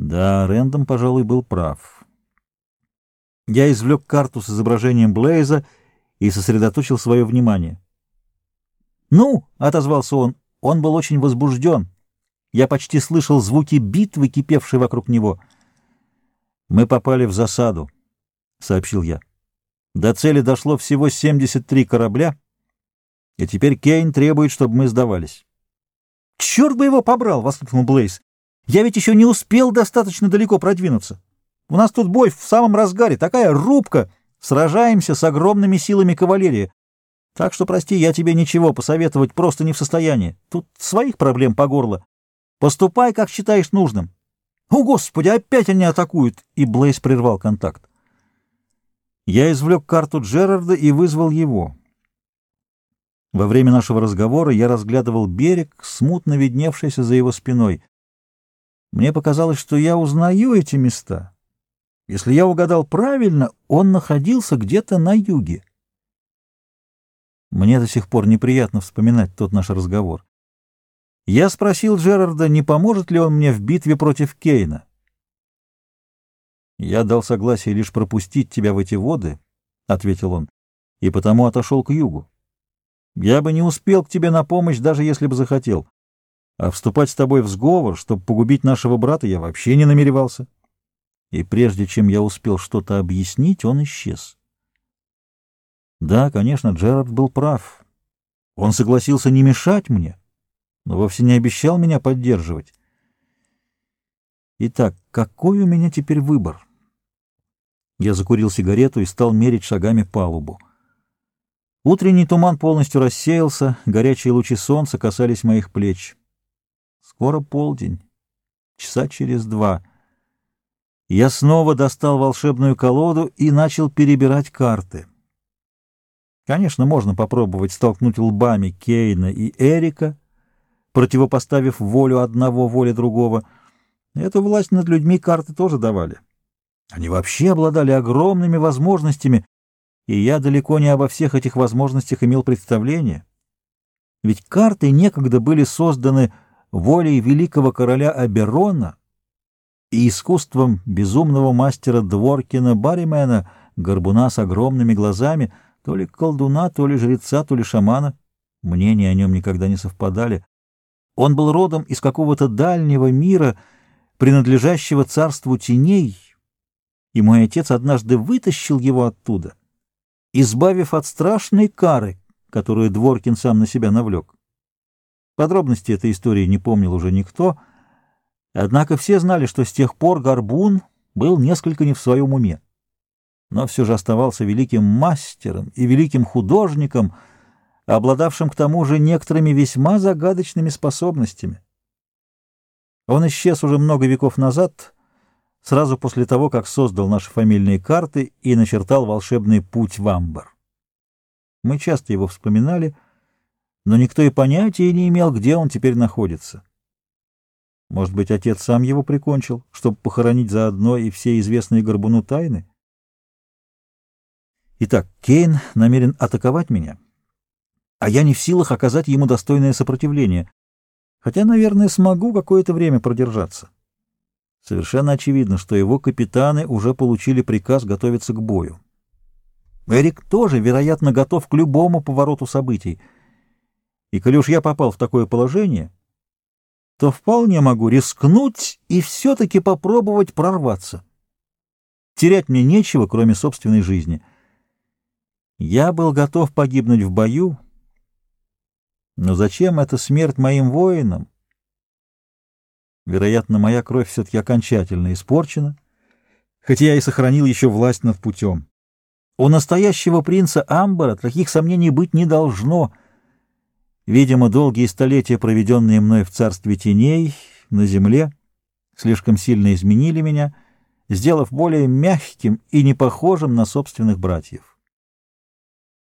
Да, Рэндом, пожалуй, был прав. Я извлек карту с изображением Блейза и сосредоточил свое внимание. «Ну!» — отозвался он. Он был очень возбужден. Я почти слышал звуки битвы, кипевшей вокруг него. «Мы попали в засаду», — сообщил я. «До цели дошло всего 73 корабля, и теперь Кейн требует, чтобы мы сдавались». «Черт бы его побрал!» — воскликнул Блейз. «Я ведь еще не успел достаточно далеко продвинуться. У нас тут бой в самом разгаре, такая рубка. Сражаемся с огромными силами кавалерии. Так что, прости, я тебе ничего посоветовать просто не в состоянии. Тут своих проблем по горло. Поступай, как считаешь нужным. О, Господи, опять они атакуют!» И Блейз прервал контакт. Я извлек карту Джерарда и вызвал его. Во время нашего разговора я разглядывал берег, смутно видневшийся за его спиной. Мне показалось, что я узнаю эти места. Если я угадал правильно, он находился где-то на юге. Мне до сих пор неприятно вспоминать тот наш разговор. Я спросил Джерарда, не поможет ли он мне в битве против Кейна. «Я дал согласие лишь пропустить тебя в эти воды», — ответил он, — «и потому отошел к югу. Я бы не успел к тебе на помощь, даже если бы захотел. А вступать с тобой в сговор, чтобы погубить нашего брата, я вообще не намеревался. И прежде чем я успел что-то объяснить, он исчез. Да, конечно, Джерард был прав. Он согласился не мешать мне, но вовсе не обещал меня поддерживать. Итак, какой у меня теперь выбор? Я закурил сигарету и стал мерить шагами палубу. Утренний туман полностью рассеялся, горячие лучи солнца касались моих плеч. Скоро полдень, часа через два. Я снова достал волшебную колоду и начал перебирать карты. Конечно, можно попробовать столкнуть лбами Кейна и Эрика, противопоставив волю одного воле другого. Эту власть над людьми карты тоже давали. Они вообще обладали огромными возможностями и я далеко не обо всех этих возможностях имел представление. Ведь карты некогда были созданы волей великого короля Аберона и искусством безумного мастера Дворкина Барримена, горбуна с огромными глазами, то ли колдуна, то ли жреца, то ли шамана. Мнения о нем никогда не совпадали. Он был родом из какого-то дальнего мира, принадлежащего царству теней, и мой отец однажды вытащил его оттуда избавив от страшной кары, которую Дворкин сам на себя навлек. Подробности этой истории не помнил уже никто, однако все знали, что с тех пор Горбун был несколько не в своем уме, но все же оставался великим мастером и великим художником, обладавшим к тому же некоторыми весьма загадочными способностями. Он исчез уже много веков назад, сразу после того, как создал наши фамильные карты и начертал волшебный путь в Амбар. Мы часто его вспоминали, но никто и понятия не имел, где он теперь находится. Может быть, отец сам его прикончил, чтобы похоронить заодно и все известные Горбуну тайны? Итак, Кейн намерен атаковать меня, а я не в силах оказать ему достойное сопротивление, хотя, наверное, смогу какое-то время продержаться. Совершенно очевидно, что его капитаны уже получили приказ готовиться к бою. Эрик тоже, вероятно, готов к любому повороту событий. И коли уж я попал в такое положение, то вполне могу рискнуть и все-таки попробовать прорваться. Терять мне нечего, кроме собственной жизни. Я был готов погибнуть в бою, но зачем эта смерть моим воинам? Вероятно, моя кровь все-таки окончательно испорчена, хотя я и сохранил еще власть над путем. У настоящего принца Амбара таких сомнений быть не должно. Видимо, долгие столетия, проведенные мной в царстве теней, на земле, слишком сильно изменили меня, сделав более мягким и не похожим на собственных братьев.